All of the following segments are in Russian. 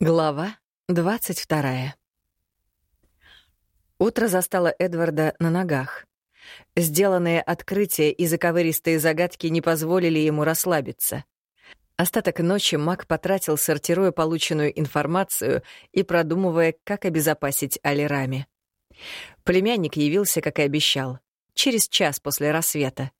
Глава двадцать вторая. Утро застало Эдварда на ногах. Сделанные открытия и заковыристые загадки не позволили ему расслабиться. Остаток ночи Мак потратил, сортируя полученную информацию и продумывая, как обезопасить Алирами. Племянник явился, как и обещал, через час после рассвета.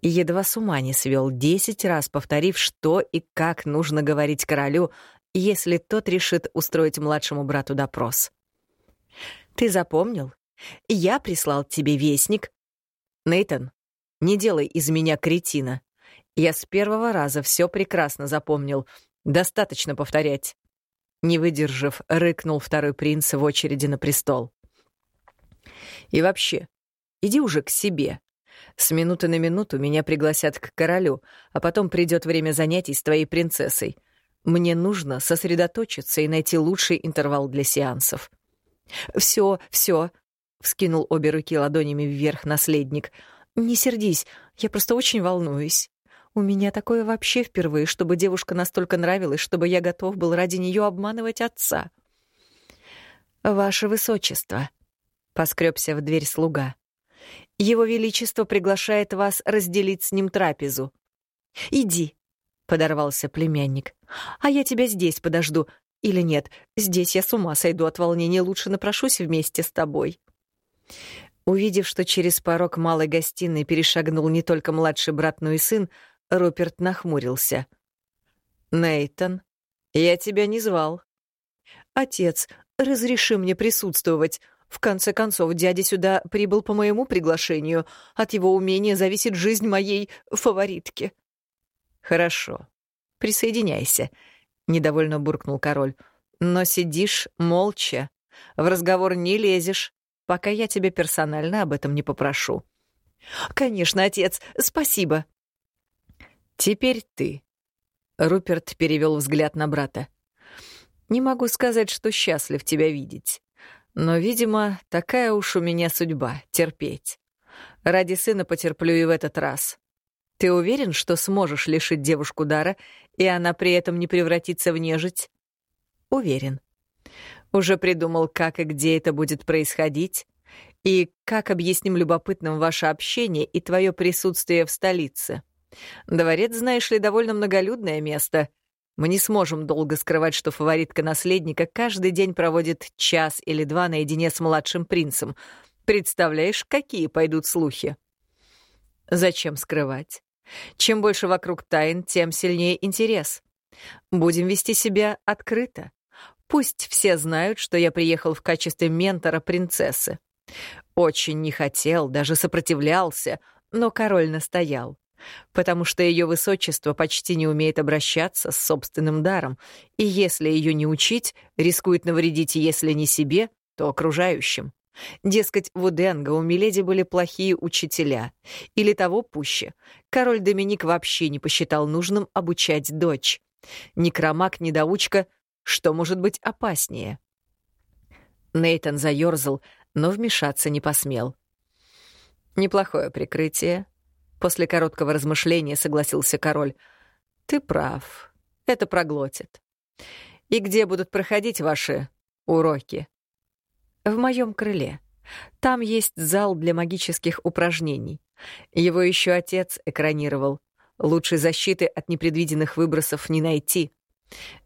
И едва с ума не свел, десять раз повторив, что и как нужно говорить королю, если тот решит устроить младшему брату допрос. «Ты запомнил? Я прислал тебе вестник». Нейтон, не делай из меня кретина. Я с первого раза все прекрасно запомнил. Достаточно повторять». Не выдержав, рыкнул второй принц в очереди на престол. «И вообще, иди уже к себе. С минуты на минуту меня пригласят к королю, а потом придет время занятий с твоей принцессой. Мне нужно сосредоточиться и найти лучший интервал для сеансов. Все, все, вскинул обе руки ладонями вверх наследник. Не сердись, я просто очень волнуюсь. У меня такое вообще впервые, чтобы девушка настолько нравилась, чтобы я готов был ради нее обманывать отца. Ваше высочество, поскребся в дверь слуга. Его величество приглашает вас разделить с ним трапезу. Иди, — подорвался племянник. «А я тебя здесь подожду. Или нет, здесь я с ума сойду от волнения, лучше напрошусь вместе с тобой». Увидев, что через порог малой гостиной перешагнул не только младший брат, но и сын, Руперт нахмурился. «Нейтан, я тебя не звал». «Отец, разреши мне присутствовать. В конце концов, дядя сюда прибыл по моему приглашению. От его умения зависит жизнь моей фаворитки». «Хорошо. Присоединяйся», — недовольно буркнул король. «Но сидишь молча, в разговор не лезешь, пока я тебя персонально об этом не попрошу». «Конечно, отец, спасибо». «Теперь ты». Руперт перевел взгляд на брата. «Не могу сказать, что счастлив тебя видеть. Но, видимо, такая уж у меня судьба — терпеть. Ради сына потерплю и в этот раз. Ты уверен, что сможешь лишить девушку дара, и она при этом не превратится в нежить? Уверен. Уже придумал, как и где это будет происходить? И как объясним любопытным ваше общение и твое присутствие в столице? Дворец, знаешь ли, довольно многолюдное место. Мы не сможем долго скрывать, что фаворитка наследника каждый день проводит час или два наедине с младшим принцем. Представляешь, какие пойдут слухи? Зачем скрывать? Чем больше вокруг тайн, тем сильнее интерес. Будем вести себя открыто. Пусть все знают, что я приехал в качестве ментора принцессы. Очень не хотел, даже сопротивлялся, но король настоял. Потому что ее высочество почти не умеет обращаться с собственным даром, и если ее не учить, рискует навредить, если не себе, то окружающим. Дескать, в Уденго у Миледи были плохие учителя. Или того пуще. Король Доминик вообще не посчитал нужным обучать дочь. Некромаг-недоучка, что может быть опаснее? Нейтан заёрзал, но вмешаться не посмел. «Неплохое прикрытие», — после короткого размышления согласился король. «Ты прав. Это проглотит. И где будут проходить ваши уроки?» В моем крыле. Там есть зал для магических упражнений. Его еще отец экранировал. Лучшей защиты от непредвиденных выбросов не найти.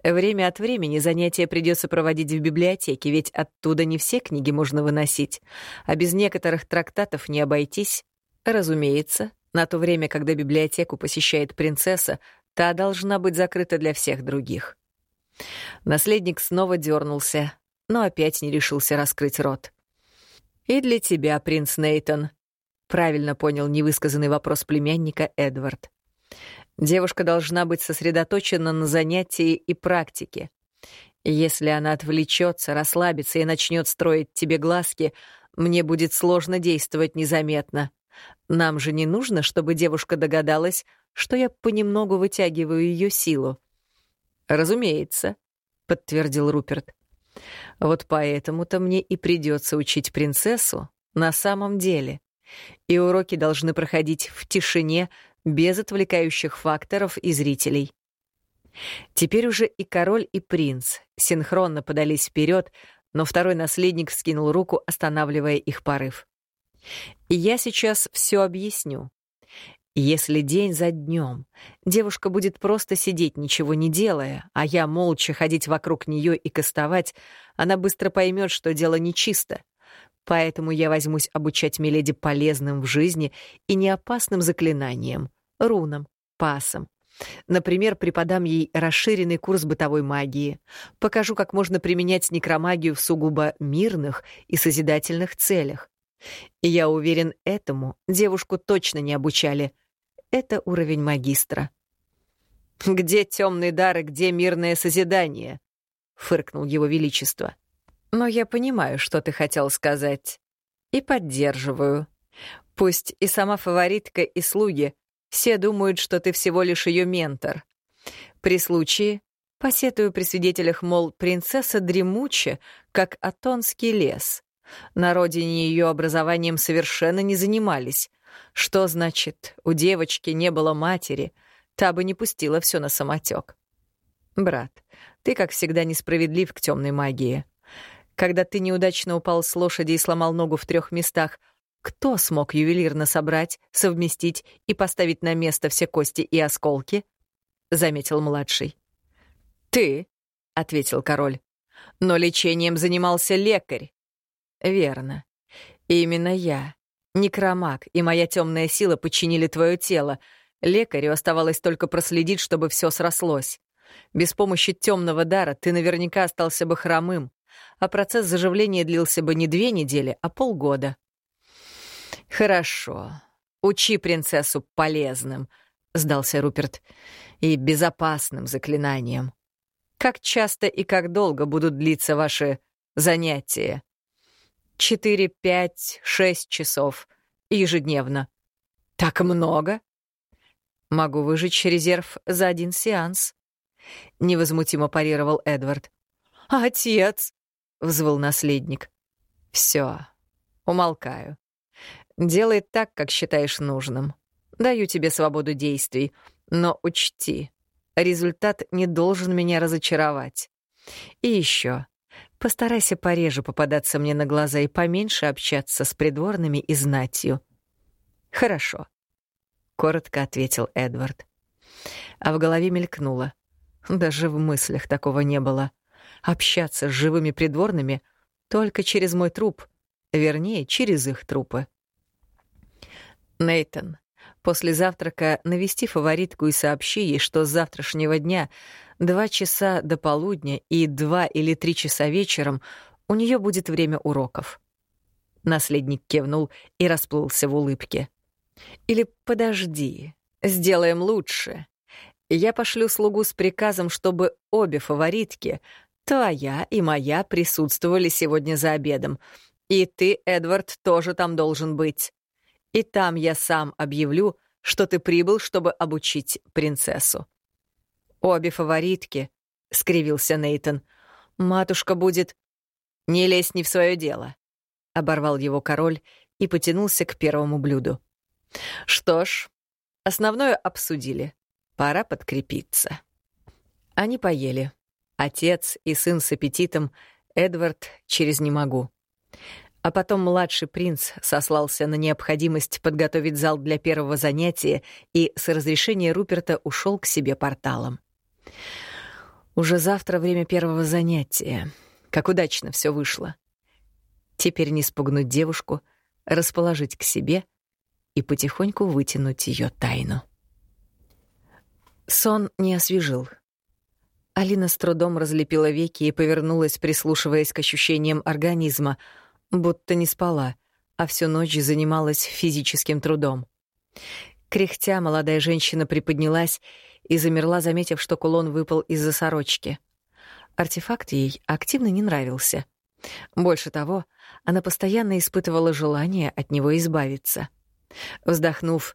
Время от времени занятия придется проводить в библиотеке, ведь оттуда не все книги можно выносить, а без некоторых трактатов не обойтись. Разумеется, на то время, когда библиотеку посещает принцесса, та должна быть закрыта для всех других. Наследник снова дернулся, но опять не решился раскрыть рот. «И для тебя, принц Нейтон», — правильно понял невысказанный вопрос племянника Эдвард. «Девушка должна быть сосредоточена на занятии и практике. Если она отвлечется, расслабится и начнет строить тебе глазки, мне будет сложно действовать незаметно. Нам же не нужно, чтобы девушка догадалась, что я понемногу вытягиваю ее силу». «Разумеется», — подтвердил Руперт. Вот поэтому-то мне и придется учить принцессу на самом деле. И уроки должны проходить в тишине, без отвлекающих факторов и зрителей. Теперь уже и король, и принц синхронно подались вперед, но второй наследник вскинул руку, останавливая их порыв. «Я сейчас все объясню. Если день за днем девушка будет просто сидеть, ничего не делая, а я молча ходить вокруг нее и кастовать, она быстро поймет, что дело нечисто. Поэтому я возьмусь обучать Миледи полезным в жизни и неопасным заклинаниям, рунам, пасам. Например, преподам ей расширенный курс бытовой магии, покажу, как можно применять некромагию в сугубо мирных и созидательных целях. И я уверен, этому девушку точно не обучали. Это уровень магистра. «Где темный дар и где мирное созидание?» — фыркнул его величество. «Но я понимаю, что ты хотел сказать. И поддерживаю. Пусть и сама фаворитка, и слуги все думают, что ты всего лишь ее ментор. При случае посетую при свидетелях, мол, принцесса дремуча, как Атонский лес. На родине ее образованием совершенно не занимались. Что значит, у девочки не было матери, та бы не пустила все на самотек. Брат, ты, как всегда, несправедлив к темной магии. Когда ты неудачно упал с лошади и сломал ногу в трех местах, кто смог ювелирно собрать, совместить и поставить на место все кости и осколки? Заметил младший. Ты, ответил король. Но лечением занимался лекарь. Верно. Именно я, некромаг и моя темная сила подчинили твое тело. Лекарю оставалось только проследить, чтобы все срослось. Без помощи темного дара ты наверняка остался бы хромым, а процесс заживления длился бы не две недели, а полгода. Хорошо. Учи принцессу полезным, сдался Руперт, и безопасным заклинанием. Как часто и как долго будут длиться ваши занятия? Четыре, пять, шесть часов ежедневно. Так много? Могу выжечь резерв за один сеанс. Невозмутимо парировал Эдвард. «Отец!» — взвыл наследник. «Все, умолкаю. Делай так, как считаешь нужным. Даю тебе свободу действий, но учти, результат не должен меня разочаровать. И еще, постарайся пореже попадаться мне на глаза и поменьше общаться с придворными и знатью. Хорошо, коротко ответил Эдвард. А в голове мелькнуло. Даже в мыслях такого не было. Общаться с живыми придворными только через мой труп, вернее, через их трупы. Нейтон, после завтрака навести фаворитку и сообщи ей, что с завтрашнего дня два часа до полудня и два или три часа вечером у нее будет время уроков. Наследник кивнул и расплылся в улыбке. Или подожди, сделаем лучше. Я пошлю слугу с приказом, чтобы обе фаворитки, твоя и моя, присутствовали сегодня за обедом. И ты, Эдвард, тоже там должен быть. И там я сам объявлю, что ты прибыл, чтобы обучить принцессу. Обе фаворитки, — скривился Нейтон. Матушка будет... Не лезь не в свое дело, — оборвал его король и потянулся к первому блюду. Что ж, основное обсудили. Пора подкрепиться. Они поели. Отец и сын с аппетитом, Эдвард через «не могу». А потом младший принц сослался на необходимость подготовить зал для первого занятия и с разрешения Руперта ушел к себе порталом. Уже завтра время первого занятия. Как удачно все вышло. Теперь не спугнуть девушку, расположить к себе и потихоньку вытянуть ее тайну. Сон не освежил. Алина с трудом разлепила веки и повернулась, прислушиваясь к ощущениям организма — будто не спала, а всю ночь занималась физическим трудом. Кряхтя, молодая женщина приподнялась и замерла, заметив, что кулон выпал из-за сорочки. Артефакт ей активно не нравился. Больше того, она постоянно испытывала желание от него избавиться. Вздохнув,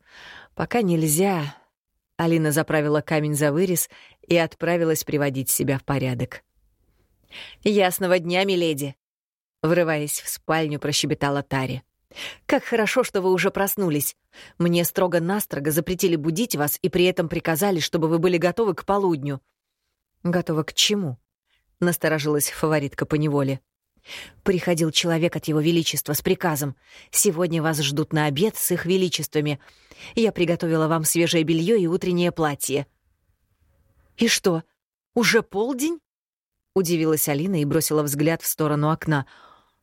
«Пока нельзя», Алина заправила камень за вырез и отправилась приводить себя в порядок. «Ясного дня, миледи!» Врываясь в спальню, прощебетала Тари. «Как хорошо, что вы уже проснулись. Мне строго-настрого запретили будить вас и при этом приказали, чтобы вы были готовы к полудню. Готова к чему? Насторожилась фаворитка по неволе. Приходил человек от его величества с приказом. Сегодня вас ждут на обед с их величествами. Я приготовила вам свежее белье и утреннее платье. И что, уже полдень? Удивилась Алина и бросила взгляд в сторону окна.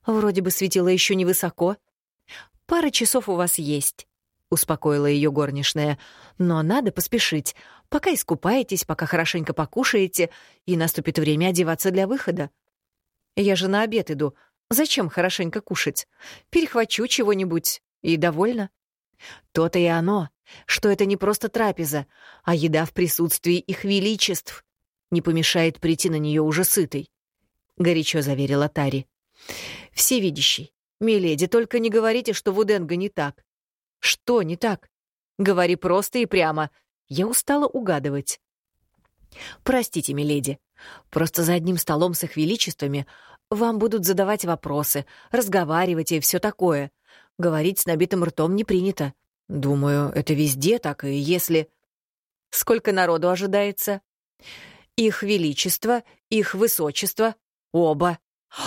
Вроде бы светило еще невысоко. Пара часов у вас есть, успокоила ее горничная. Но надо поспешить. Пока искупаетесь, пока хорошенько покушаете, и наступит время одеваться для выхода. Я же на обед иду. Зачем хорошенько кушать? Перехвачу чего-нибудь и довольна. То-то и оно, что это не просто трапеза, а еда в присутствии их величеств. Не помешает прийти на нее уже сытой. Горячо заверила Тари. Всевидящий, миледи, только не говорите, что в не так. Что не так? Говори просто и прямо. Я устала угадывать. Простите, миледи, Просто за одним столом с их величествами вам будут задавать вопросы, разговаривать и все такое. Говорить с набитым ртом не принято. Думаю, это везде так, и если... Сколько народу ожидается? Их величество, их высочество, оба.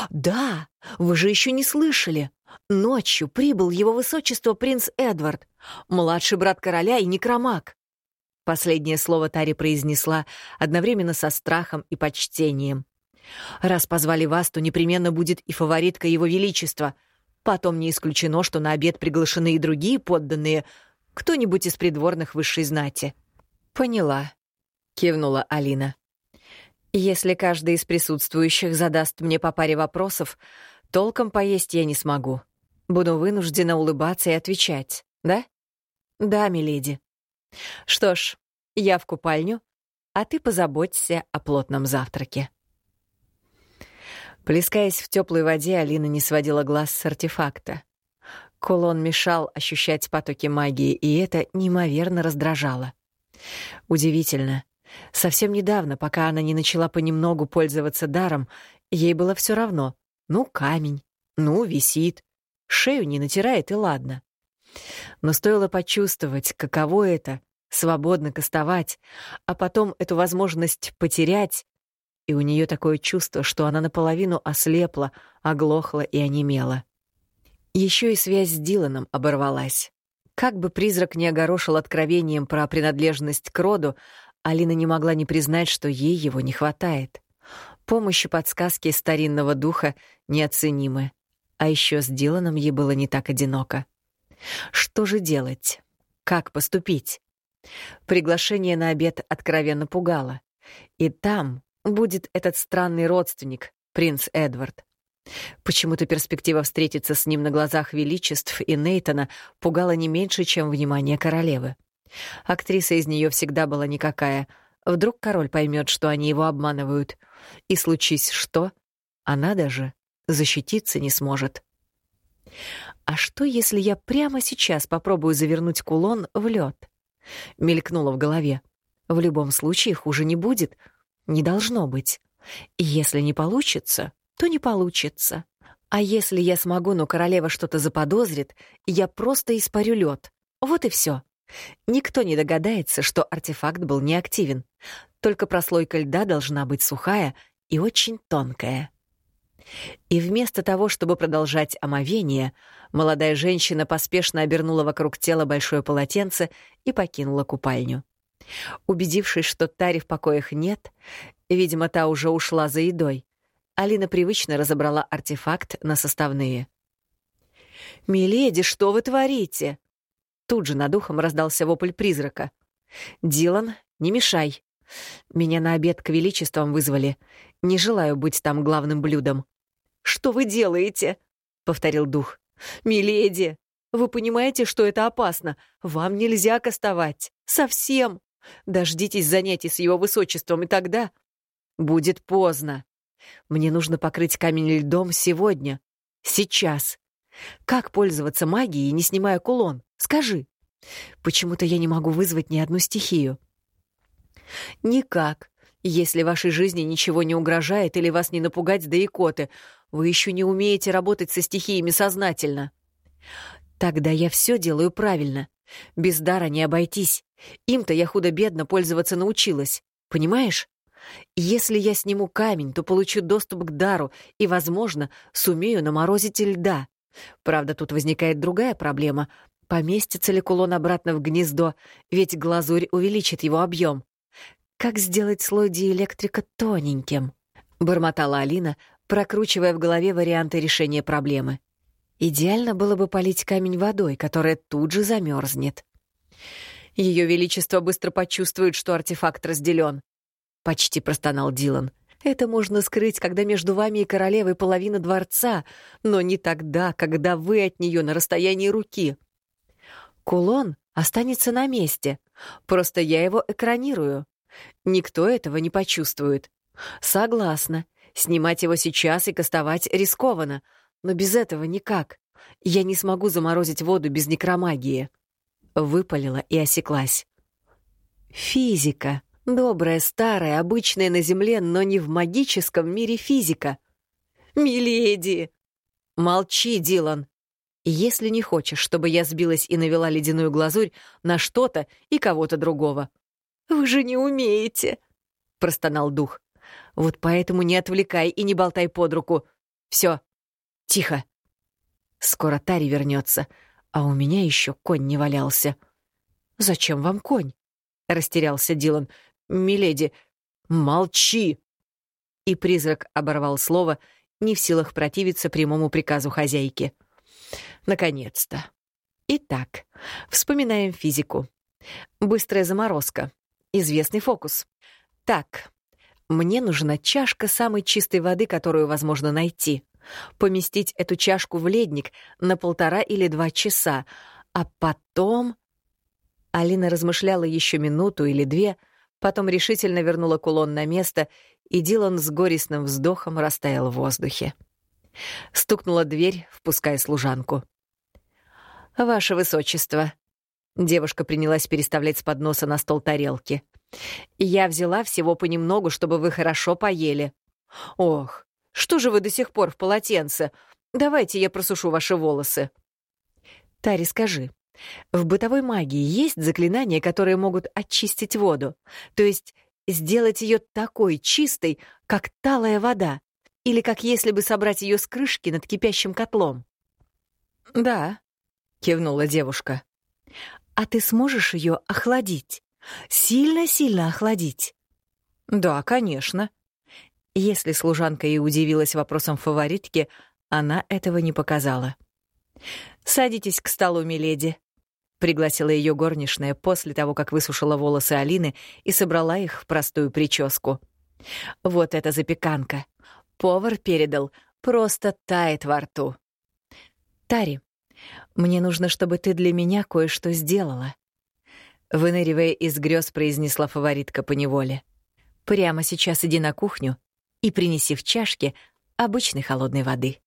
Да, вы же еще не слышали. Ночью прибыл его высочество принц Эдвард, младший брат короля и некромаг. Последнее слово Тари произнесла одновременно со страхом и почтением. «Раз позвали вас, то непременно будет и фаворитка его величества. Потом не исключено, что на обед приглашены и другие подданные, кто-нибудь из придворных высшей знати». «Поняла», — кивнула Алина. «Если каждый из присутствующих задаст мне по паре вопросов, толком поесть я не смогу. Буду вынуждена улыбаться и отвечать, да?» «Да, миледи», что ж, я в купальню, а ты позаботься о плотном завтраке. Плескаясь в теплой воде, Алина не сводила глаз с артефакта. Кулон мешал ощущать потоки магии, и это неимоверно раздражало. Удивительно. Совсем недавно, пока она не начала понемногу пользоваться даром, ей было все равно. Ну, камень, ну, висит. Шею не натирает, и ладно. Но стоило почувствовать, каково это — свободно кастовать, а потом эту возможность потерять, и у нее такое чувство, что она наполовину ослепла, оглохла и онемела. Еще и связь с Диланом оборвалась. Как бы призрак не огорошил откровением про принадлежность к роду, Алина не могла не признать, что ей его не хватает. Помощь и подсказки старинного духа неоценимы. А еще с Диланом ей было не так одиноко. Что же делать? Как поступить? Приглашение на обед откровенно пугало. И там будет этот странный родственник, принц Эдвард. Почему-то перспектива встретиться с ним на глазах величеств и Нейтона пугала не меньше, чем внимание королевы. Актриса из нее всегда была никакая. Вдруг король поймет, что они его обманывают. И случись что, она даже защититься не сможет. А что, если я прямо сейчас попробую завернуть кулон в лед? Мелькнуло в голове. В любом случае хуже не будет. Не должно быть. И если не получится, то не получится. А если я смогу, но королева что-то заподозрит, я просто испарю лед. Вот и все. Никто не догадается, что артефакт был неактивен. Только прослойка льда должна быть сухая и очень тонкая. И вместо того, чтобы продолжать омовение, молодая женщина поспешно обернула вокруг тела большое полотенце и покинула купальню. Убедившись, что Тари в покоях нет, видимо, та уже ушла за едой, Алина привычно разобрала артефакт на составные. «Миледи, что вы творите?» Тут же над ухом раздался вопль призрака. «Дилан, не мешай. Меня на обед к величествам вызвали. Не желаю быть там главным блюдом». «Что вы делаете?» — повторил дух. «Миледи, вы понимаете, что это опасно? Вам нельзя кастовать. Совсем. Дождитесь занятий с его высочеством, и тогда... Будет поздно. Мне нужно покрыть камень льдом сегодня. Сейчас. Как пользоваться магией, не снимая кулон? Скажи. Почему-то я не могу вызвать ни одну стихию. Никак. Если вашей жизни ничего не угрожает или вас не напугать да икоты, вы еще не умеете работать со стихиями сознательно. Тогда я все делаю правильно. Без дара не обойтись. Им-то я худо-бедно пользоваться научилась. Понимаешь? Если я сниму камень, то получу доступ к дару и, возможно, сумею наморозить льда. Правда, тут возникает другая проблема. Поместится ли кулон обратно в гнездо, ведь глазурь увеличит его объем. Как сделать слой диэлектрика тоненьким? Бормотала Алина, прокручивая в голове варианты решения проблемы. Идеально было бы полить камень водой, которая тут же замерзнет. Ее Величество быстро почувствует, что артефакт разделен. Почти простонал Дилан. Это можно скрыть, когда между вами и королевой половина дворца, но не тогда, когда вы от нее на расстоянии руки. Кулон останется на месте. Просто я его экранирую. Никто этого не почувствует. Согласна. Снимать его сейчас и кастовать рискованно, но без этого никак. Я не смогу заморозить воду без некромагии. Выпалила и осеклась. Физика. Добрая, старая, обычная на Земле, но не в магическом мире физика. «Миледи!» «Молчи, Дилан!» «Если не хочешь, чтобы я сбилась и навела ледяную глазурь на что-то и кого-то другого». «Вы же не умеете!» — простонал дух. «Вот поэтому не отвлекай и не болтай под руку. Все, тихо!» Скоро Тари вернется, а у меня еще конь не валялся. «Зачем вам конь?» — растерялся Дилан. «Миледи, молчи!» И призрак оборвал слово, не в силах противиться прямому приказу хозяйки. Наконец-то. Итак, вспоминаем физику. Быстрая заморозка. Известный фокус. Так, мне нужна чашка самой чистой воды, которую возможно найти. Поместить эту чашку в ледник на полтора или два часа, а потом... Алина размышляла еще минуту или две, потом решительно вернула кулон на место, и Дилан с горестным вздохом растаял в воздухе. Стукнула дверь, впуская служанку. «Ваше высочество». Девушка принялась переставлять с подноса на стол тарелки. «Я взяла всего понемногу, чтобы вы хорошо поели». «Ох, что же вы до сих пор в полотенце? Давайте я просушу ваши волосы». «Тари, скажи, в бытовой магии есть заклинания, которые могут очистить воду? То есть сделать ее такой чистой, как талая вода? Или как если бы собрать ее с крышки над кипящим котлом?» «Да», — кивнула девушка. «А ты сможешь ее охладить? Сильно-сильно охладить?» «Да, конечно». Если служанка и удивилась вопросом фаворитки, она этого не показала. «Садитесь к столу, миледи», — пригласила ее горничная после того, как высушила волосы Алины и собрала их в простую прическу. «Вот это запеканка. Повар передал. Просто тает во рту. Тари, мне нужно, чтобы ты для меня кое-что сделала. Выныривая из грез, произнесла фаворитка по неволе. Прямо сейчас иди на кухню и принеси в чашке обычной холодной воды.